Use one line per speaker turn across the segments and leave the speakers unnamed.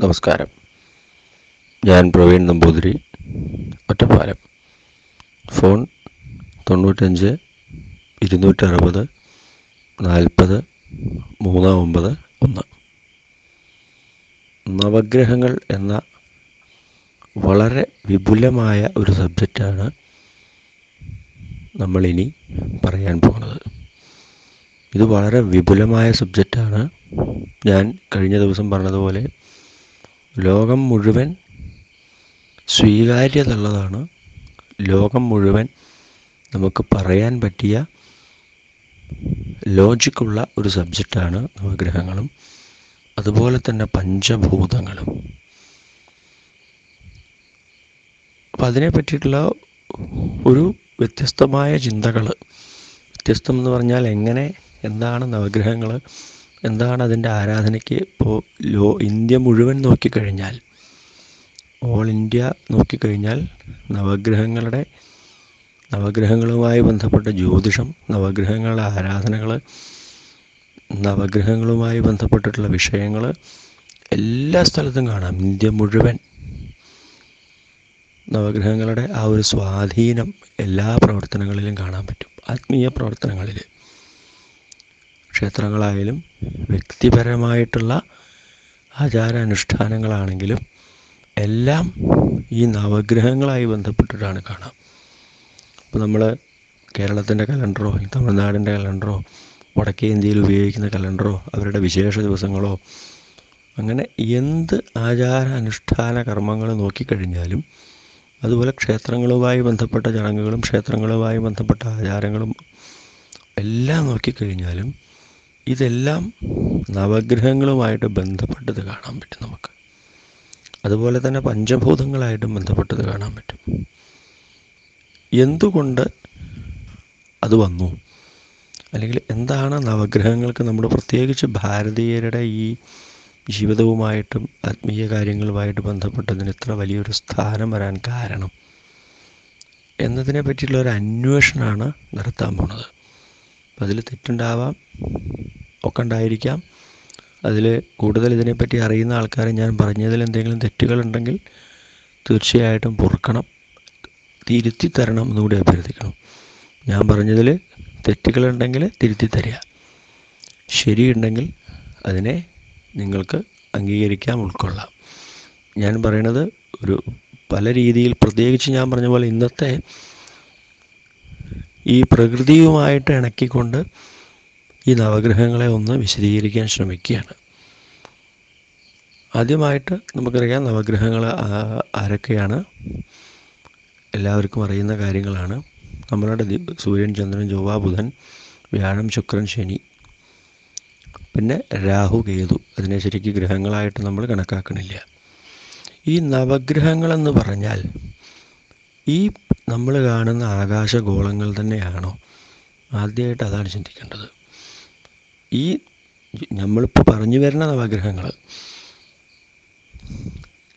നമസ്കാരം. ഞാൻ പ്രവീൺ നമ്പൂതിരി ഒറ്റപ്പാലം. ഫോൺ തൊണ്ണൂറ്റഞ്ച് ഇരുന്നൂറ്ററുപത് നാൽപ്പത് മൂന്ന് ഒമ്പത് ഒന്ന്. നവഗ്രഹങ്ങൾ എന്ന വളരെ വിപുലമായ ഒരു സബ്ജക്റ്റാണ് നമ്മളിനി പറയാൻ പോകുന്നത്. ഇത് വളരെ വിപുലമായ സബ്ജക്റ്റാണ്. ഞാൻ കഴിഞ്ഞ ദിവസം പറഞ്ഞതുപോലെ ലോകം മുഴുവൻ സ്വീകാര്യത ഉള്ളതാണ് ലോകം മുഴുവൻ നമുക്ക് പറയാൻ പറ്റിയ ലോജിക്കുള്ള ഒരു സബ്ജക്റ്റാണ് നവഗ്രഹങ്ങളും. അതുപോലെ തന്നെ പഞ്ചഭൂതങ്ങളും. അപ്പം അതിനെ പറ്റിയിട്ടുള്ള ഒരു വ്യത്യസ്തമായ ചിന്തകൾ വ്യത്യസ്തം എന്ന് പറഞ്ഞാൽ എങ്ങനെ എന്താണ് നവഗ്രഹങ്ങൾ എന്താണ് അതിന്റെ ആരാധനയ്ക്ക് ഇപ്പോൾ ലോ ഇന്ത്യ മുഴുവൻ നോക്കിക്കഴിഞ്ഞാൽ ഓൾ ഇന്ത്യ നോക്കിക്കഴിഞ്ഞാൽ നവഗ്രഹങ്ങളുടെ നവഗ്രഹങ്ങളുമായി ബന്ധപ്പെട്ട ജ്യോതിഷം നവഗ്രഹങ്ങളുടെ ആരാധനകൾ നവഗ്രഹങ്ങളുമായി ബന്ധപ്പെട്ടിട്ടുള്ള വിഷയങ്ങൾ എല്ലാ സ്ഥലത്തും കാണാം. ഇന്ത്യ മുഴുവൻ നവഗ്രഹങ്ങളുടെ ആ ഒരു സ്വാധീനം എല്ലാ പ്രവർത്തനങ്ങളിലും കാണാൻ പറ്റും. ആത്മീയ പ്രവർത്തനങ്ങളിൽ ക്ഷേത്രങ്ങളായാലും വ്യക്തിപരമായിട്ടുള്ള ആചാരാനുഷ്ഠാനങ്ങളാണെങ്കിലും എല്ലാം ഈ നവഗ്രഹങ്ങളായി ബന്ധപ്പെട്ടിട്ടാണ് കാണാം. ഇപ്പോൾ നമ്മൾ കേരളത്തിന്റെ കലണ്ടറോ തമിഴ്നാടിന്റെ കലണ്ടറോ വടക്കേ ഇന്ത്യയിൽ ഉപയോഗിക്കുന്ന കലണ്ടറോ അവരുടെ വിശേഷ ദിവസങ്ങളോ അങ്ങനെ എന്ത് ആചാരാനുഷ്ഠാന കർമ്മങ്ങൾ നോക്കിക്കഴിഞ്ഞാലും അതുപോലെ ക്ഷേത്രങ്ങളുമായി ബന്ധപ്പെട്ട ചടങ്ങുകളും ക്ഷേത്രങ്ങളുമായി ബന്ധപ്പെട്ട ആചാരങ്ങളും എല്ലാം നോക്കിക്കഴിഞ്ഞാലും ഇതെല്ലാം നവഗ്രഹങ്ങളുമായിട്ട് ബന്ധപ്പെട്ടത് കാണാൻ പറ്റും നമുക്ക്. അതുപോലെ തന്നെ പഞ്ചഭൂതങ്ങളായിട്ടും ബന്ധപ്പെട്ടത് കാണാൻ പറ്റും. എന്തുകൊണ്ട് അത് വന്നു? അല്ലെങ്കിൽ എന്താണ് നവഗ്രഹങ്ങൾക്ക് നമ്മൾ പ്രത്യേകിച്ച് ഭാരതീയരുടെ ഈ ജീവിതവുമായിട്ടും ആത്മീയ കാര്യങ്ങളുമായിട്ട് ബന്ധപ്പെട്ടതിന് ഇത്ര വലിയൊരു സ്ഥാനം വരാൻ കാരണം? എന്നതിനെ പറ്റിയുള്ള ഒരു അന്വേഷണമാണ് നടത്താൻ പോണത്. അതിൽ തെറ്റുണ്ടാവാം. ഒക്കെ ഉണ്ടായിരിക്കാം. അതിൽ കൂടുതൽ ഇതിനെപ്പറ്റി അറിയുന്ന ആൾക്കാരെ ഞാൻ പറഞ്ഞതിൽ എന്തെങ്കിലും തെറ്റുകളുണ്ടെങ്കിൽ തീർച്ചയായിട്ടും പൊറുക്കണം. തിരുത്തി തരണം എന്നുകൂടി അഭ്യർത്ഥിക്കണം ഞാൻ പറഞ്ഞതിൽ തെറ്റുകളുണ്ടെങ്കിൽ തിരുത്തി തരിക. ശരിയുണ്ടെങ്കിൽ അതിനെ നിങ്ങൾക്ക് അംഗീകരിക്കാം ഉൾക്കൊള്ളാം. ഞാൻ പറയണത് ഒരു പല രീതിയിൽ പ്രത്യേകിച്ച് ഞാൻ പറഞ്ഞ പോലെ ഇന്നത്തെ ഈ പ്രകൃതിയുമായിട്ട് ഇണക്കിക്കൊണ്ട് ഈ നവഗ്രഹങ്ങളെ ഒന്ന് വിശദീകരിക്കാൻ ശ്രമിക്കുകയാണ്. ആദ്യമായിട്ട് നമുക്കറിയാം നവഗ്രഹങ്ങൾ ആരൊക്കെയാണ്? എല്ലാവർക്കും അറിയുന്ന കാര്യങ്ങളാണ്. നമ്മളുടെ സൂര്യൻ ചന്ദ്രൻ ചൊവ്വ ബുധൻ വ്യാഴം ശുക്രൻ ശനി. പിന്നെ രാഹു കേതു. അതിനെ ശരിക്കും ഗ്രഹങ്ങളായിട്ട് നമ്മൾ കണക്കാക്കണില്ല. ഈ നവഗ്രഹങ്ങളെന്ന് പറഞ്ഞാൽ ഈ നമ്മൾ കാണുന്ന ആകാശഗോളങ്ങൾ തന്നെയാണോ ആദ്യമായിട്ട് അതാണ് ചിന്തിക്കേണ്ടത്. ഈ നമ്മളിപ്പോൾ പറഞ്ഞു വരുന്ന നവഗ്രഹങ്ങൾ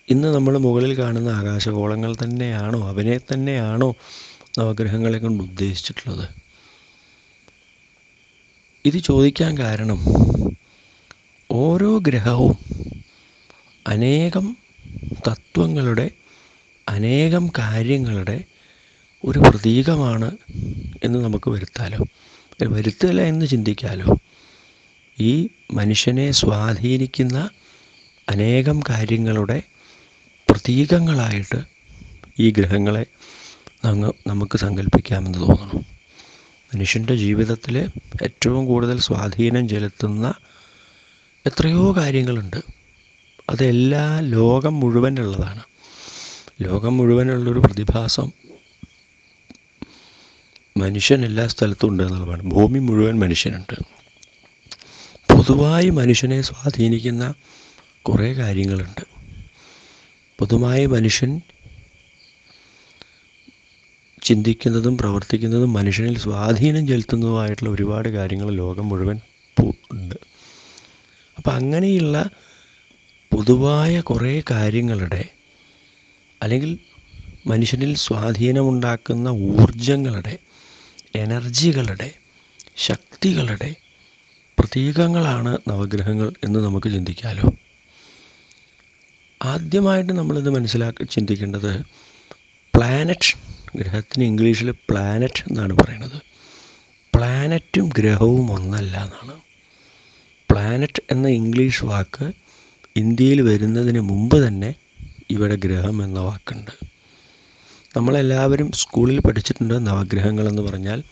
ഇന്ന് നമ്മൾ മുകളിൽ കാണുന്ന ആകാശഗോളങ്ങൾ തന്നെയാണോ അവനെ തന്നെയാണോ നവഗ്രഹങ്ങളെ കൊണ്ട് ഉദ്ദേശിച്ചിട്ടുള്ളത്? ഇത് ചോദിക്കാൻ കാരണം ഓരോ ഗ്രഹവും അനേകം തത്വങ്ങളുടെ അനേകം കാര്യങ്ങളുടെ ഒരു പ്രതീകമാണ് എന്ന് നമുക്ക് വരുത്താലോ? വരുത്തില്ല എന്ന് ചിന്തിക്കാലോ? ഈ മനുഷ്യനെ സ്വാധീനിക്കുന്ന അനേകം കാര്യങ്ങളുടെ പ്രതീകങ്ങളായിട്ട് ഈ ഗ്രഹങ്ങളെ നമുക്ക് സങ്കല്പിക്കാമെന്ന് തോന്നുന്നു മനുഷ്യന്റെ ജീവിതത്തിൽ ഏറ്റവും കൂടുതൽ സ്വാധീനം ചെലുത്തുന്ന എത്രയോ കാര്യങ്ങളുണ്ട്. അതെല്ലാ ലോകം മുഴുവനുള്ളതാണ് ലോകം മുഴുവനുള്ളൊരു പ്രതിഭാസം മനുഷ്യൻ എല്ലാ സ്ഥലത്തും ഉണ്ട് എന്നുള്ളതാണ്. ഭൂമി മുഴുവൻ മനുഷ്യനുണ്ട്. പൊതുവായി മനുഷ്യനെ സ്വാധീനിക്കുന്ന കുറേ കാര്യങ്ങളുണ്ട്. പൊതുവായി മനുഷ്യൻ ചിന്തിക്കുന്നതും പ്രവർത്തിക്കുന്നതും മനുഷ്യനിൽ സ്വാധീനം ചെലുത്തുന്നതുമായിട്ടുള്ള ഒരുപാട് കാര്യങ്ങൾ ലോകം മുഴുവൻ ഉണ്ട്. അപ്പം അങ്ങനെയുള്ള പൊതുവായ കുറേ കാര്യങ്ങളുടെ അല്ലെങ്കിൽ മനുഷ്യനിൽ സ്വാധീനമുണ്ടാക്കുന്ന ഊർജങ്ങളുടെ എനർജികളുടെ ശക്തികളുടെ പ്രതീകങ്ങളാണ് നവഗ്രഹങ്ങൾ എന്ന് നമുക്ക് ചിന്തിക്കാമല്ലോ ആദ്യമായിട്ട് നമ്മളിത് മനസ്സിലാക്കി ചിന്തിക്കേണ്ടത് പ്ലാനറ്റ് ഗ്രഹത്തിന് ഇംഗ്ലീഷിൽ പ്ലാനറ്റ് എന്നാണ് പറയുന്നത്. പ്ലാനറ്റും ഗ്രഹവും ഒന്നല്ല എന്നാണ്. പ്ലാനറ്റ് എന്ന ഇംഗ്ലീഷ് വാക്ക് ഇന്ത്യയിൽ വരുന്നതിന് മുമ്പ് തന്നെ ഇവിടെ ഗ്രഹം എന്ന വാക്കുണ്ട്. നമ്മളെല്ലാവരും സ്കൂളിൽ പഠിച്ചിട്ടുണ്ട് നവഗ്രഹങ്ങളെന്ന് പറഞ്ഞാൽ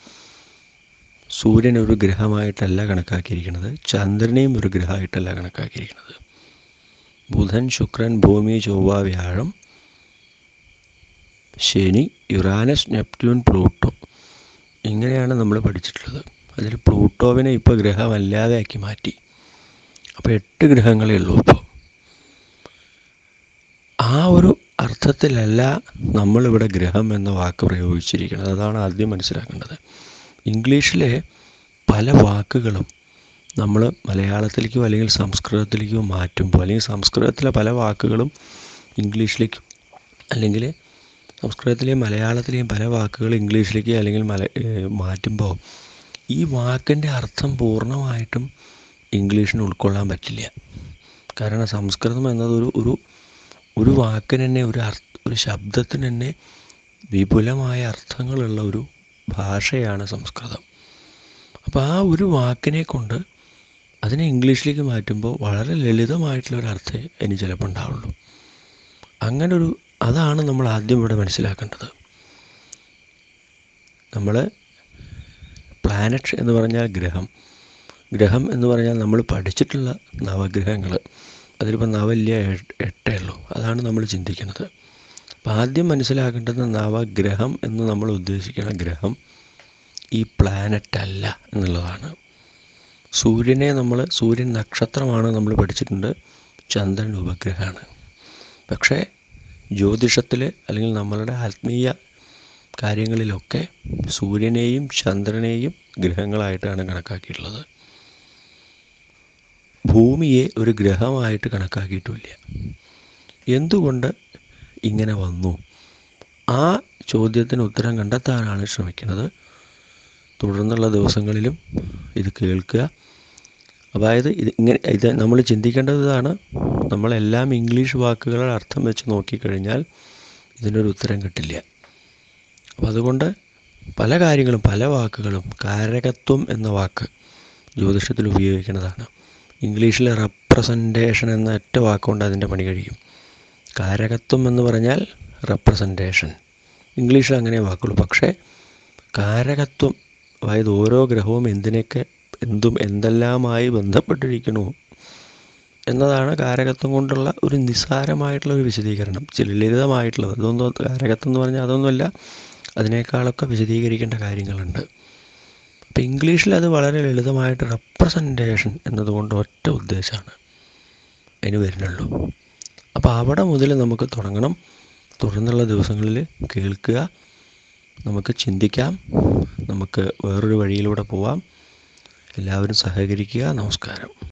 സൂര്യൻ ഒരു ഗ്രഹമായിട്ടല്ല കണക്കാക്കിയിരിക്കുന്നത് ചന്ദ്രനെയും ഒരു ഗ്രഹമായിട്ടല്ല കണക്കാക്കിയിരിക്കുന്നത്. ബുധൻ ശുക്രൻ ഭൂമി ചൊവ്വ വ്യാഴം ശനി യുറാനസ് നെപ്റ്റ്യൂൺ പ്ലൂട്ടോ ഇങ്ങനെയാണ് നമ്മൾ പഠിച്ചിട്ടുള്ളത്. അതിൽ പ്ലൂട്ടോവിനെ ഇപ്പോൾ ഗ്രഹമല്ലാതെ ആക്കി മാറ്റി. അപ്പോൾ എട്ട് ഗ്രഹങ്ങളേ ഉള്ളൂ ഇപ്പോൾ ആ ഒരു അർത്ഥത്തിലല്ല നമ്മളിവിടെ ഗ്രഹം എന്ന വാക്ക് പ്രയോഗിച്ചിരിക്കുന്നത്. അതാണ് ആദ്യം മനസ്സിലാക്കേണ്ടത്. ഇംഗ്ലീഷിലെ പല വാക്കുകളും നമ്മൾ മലയാളത്തിലേക്കോ അല്ലെങ്കിൽ സംസ്കൃതത്തിലേക്കോ മാറ്റുമ്പോൾ അല്ലെങ്കിൽ സംസ്കൃതത്തിലെ പല വാക്കുകളും ഇംഗ്ലീഷിലേക്ക് അല്ലെങ്കിൽ സംസ്കൃതത്തിലെയും മലയാളത്തിലെയും പല വാക്കുകൾ ഇംഗ്ലീഷിലേക്ക് അല്ലെങ്കിൽ മല മാറ്റുമ്പോൾ ഈ വാക്കിന്റെ അർത്ഥം പൂർണമായിട്ടും ഇംഗ്ലീഷിന് ഉൾക്കൊള്ളാൻ പറ്റില്ല. കാരണം സംസ്കൃതം എന്നതൊരു ഒരു ഒരു വാക്കിന് തന്നെ ഒരു അർത്ഥ ഒരു ശബ്ദത്തിന് തന്നെ വിപുലമായ അർത്ഥങ്ങളുള്ള ഒരു ഭാഷയാണ് സംസ്കൃതം. അപ്പോൾ ആ ഒരു വാക്കിനെ കൊണ്ട് അതിനെ ഇംഗ്ലീഷിലേക്ക് മാറ്റുമ്പോൾ വളരെ ലളിതമായിട്ടുള്ള ഒരു അർത്ഥമേ ഇനി ചിലപ്പോൾ ഉണ്ടാവുള്ളൂ. അങ്ങനെ ഒരു അതാണ് നമ്മൾ ആദ്യം ഇവിടെ മനസ്സിലാക്കേണ്ടത്. നമ്മൾ പ്ലാനറ്റ് എന്ന് പറഞ്ഞാൽ ഗ്രഹം. ഗ്രഹം എന്ന് പറഞ്ഞാൽ നമ്മൾ പഠിച്ചിട്ടുള്ള നവഗ്രഹങ്ങൾ അതിലിപ്പോൾ നവല്യ എട്ടേ ഉള്ളൂ. അതാണ് നമ്മൾ ചിന്തിക്കുന്നത്. അപ്പം ആദ്യം മനസ്സിലാക്കേണ്ടത് നവഗ്രഹം എന്ന് നമ്മൾ ഉദ്ദേശിക്കുന്ന ഗ്രഹം ഈ പ്ലാനറ്റ് അല്ല എന്നുള്ളതാണ്. സൂര്യനെ നമ്മൾ സൂര്യൻ നക്ഷത്രമാണ് നമ്മൾ പഠിച്ചിട്ടുണ്ട്. ചന്ദ്രൻ ഉപഗ്രഹമാണ്. പക്ഷേ ജ്യോതിഷത്തിൽ അല്ലെങ്കിൽ നമ്മളുടെ ആത്മീയ കാര്യങ്ങളിലൊക്കെ സൂര്യനെയും ചന്ദ്രനെയും ഗ്രഹങ്ങളായിട്ടാണ് കണക്കാക്കിയിട്ടുള്ളത്. ഭൂമിയെ ഒരു ഗ്രഹമായിട്ട് കണക്കാക്കിയിട്ടുമില്ല എന്തുകൊണ്ട് ഇങ്ങനെ വന്നു. ആ ചോദ്യത്തിന് ഉത്തരം കണ്ടെത്താനാണ് ശ്രമിക്കുന്നത്. തുടർന്നുള്ള ദിവസങ്ങളിലും ഇത് കേൾക്കുക. അതായത് ഇത് ഇങ്ങനെ ഇത് നമ്മൾ ചിന്തിക്കേണ്ടതാണ് നമ്മളെല്ലാം ഇംഗ്ലീഷ് വാക്കുകളുടെ അർത്ഥം വെച്ച് നോക്കിക്കഴിഞ്ഞാൽ ഇതിനൊരു ഉത്തരം കിട്ടില്ല. അപ്പം അതുകൊണ്ട് പല കാര്യങ്ങളും പല വാക്കുകളും കാരകത്വം എന്ന വാക്ക് ജ്യോതിഷത്തിൽ ഉപയോഗിക്കുന്നതാണ്. ഇംഗ്ലീഷിലെ റെപ്രസെന്റേഷൻ എന്ന ഒറ്റ വാക്കുകൊണ്ട് അതിന്റെ പണി കഴിയും. കാരകത്വം എന്ന് പറഞ്ഞാൽ റെപ്രസെന്റേഷൻ ഇംഗ്ലീഷിൽ അങ്ങനെ വാക്കുള്ളൂ. പക്ഷേ കാരകത്വം അതായത് ഓരോ ഗ്രഹവും എന്തിനൊക്കെ എന്തും എന്തെല്ലാമായി ബന്ധപ്പെട്ടിരിക്കണു എന്നതാണ് കാരകത്വം കൊണ്ടുള്ള ഒരു നിസ്സാരമായിട്ടുള്ള ഒരു വിശദീകരണം. ചില ലളിതമായിട്ടുള്ളത് അതൊന്നും കാരകത്വം എന്ന് പറഞ്ഞാൽ അതൊന്നുമല്ല അതിനേക്കാളൊക്കെ വിശദീകരിക്കേണ്ട കാര്യങ്ങളുണ്ട്. അപ്പം ഇംഗ്ലീഷിൽ അത് വളരെ ലളിതമായിട്ട് റെപ്രസെന്റേഷൻ എന്നതുകൊണ്ട് ഒറ്റ ഉദ്ദേശമാണ്. അതിന് വരുന്നുള്ളൂ. അപ്പോൾ അവിടെ മുതൽ നമുക്ക് തുടങ്ങണം. തുടർന്നുള്ള ദിവസങ്ങളിൽ കേൾക്കുക നമുക്ക് ചിന്തിക്കാം നമുക്ക് വേറൊരു വഴിയിലൂടെ പോവാം. എല്ലാവരും സഹകരിക്കുക. നമസ്കാരം.